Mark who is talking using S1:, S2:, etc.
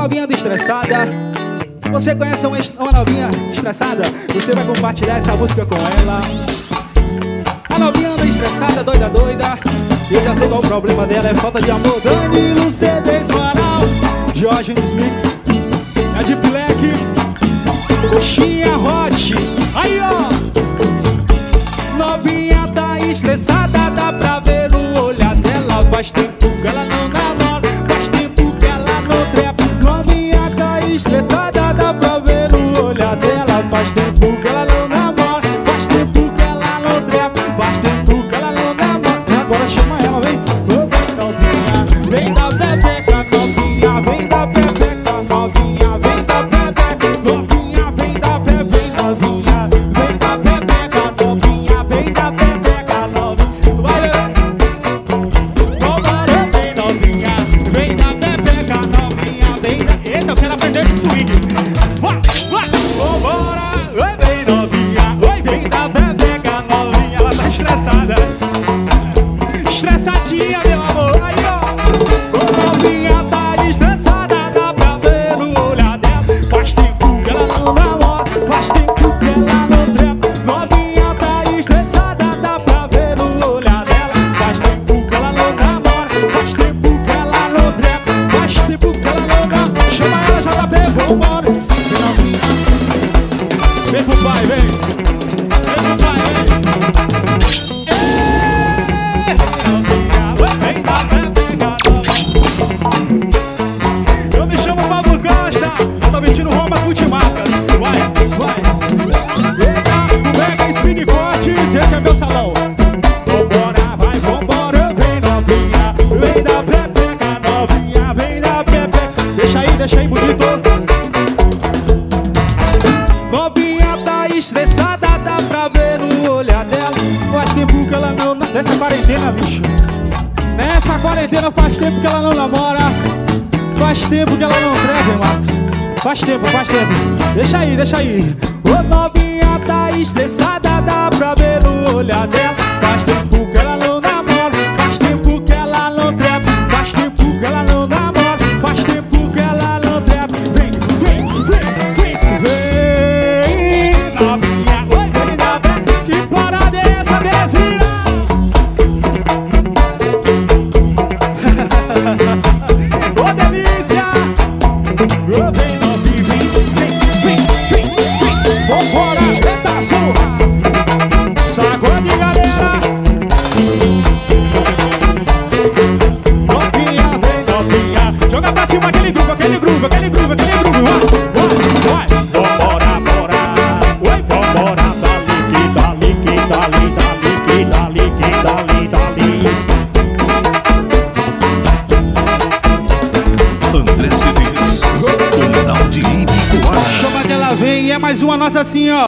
S1: novinha da estressada. Se você conhece uma, novinha estressada, você vai compartilhar essa música com ela. A novinha da estressada, doida, doida. Eu já sei qual o problema dela, é falta de amor. Danilo CDs Manal, Jorge Mix, é de Black, Coxinha Hot. Estressada. Estressadinha, meu amor, aí ó. Novinha tá estressada, dá pra ver no olhar dela. Faz tempo que ela não namora, faz tempo que ela não trepa. Novinha tá estressada, dá pra ver no olhar dela. Faz tempo que ela não namora, faz tempo que ela não trepa. Faz tempo que ela não namora. Chama ela, JP, vambora. Vem, pai. Vem esse é meu salão. Vambora, vai, vambora, vem novinha. Vem da pepeca, novinha, vem da pepeca. Deixa aí, deixa aí, bonito. Novinha tá estressada, dá pra ver no olhar dela. Faz tempo que ela não. Nessa quarentena, bicho. Nessa quarentena faz tempo que ela não namora. Faz tempo que ela não treve, Max. Faz tempo, faz tempo. Deixa aí, deixa aí. Ô novinha tá estressada, dá pra ver no olhar dela. É mais uma nossa assim, ó.